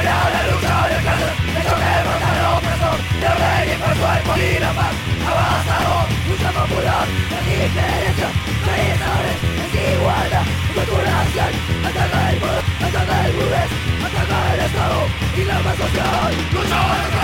Mañana lucha de clases lucha Lucha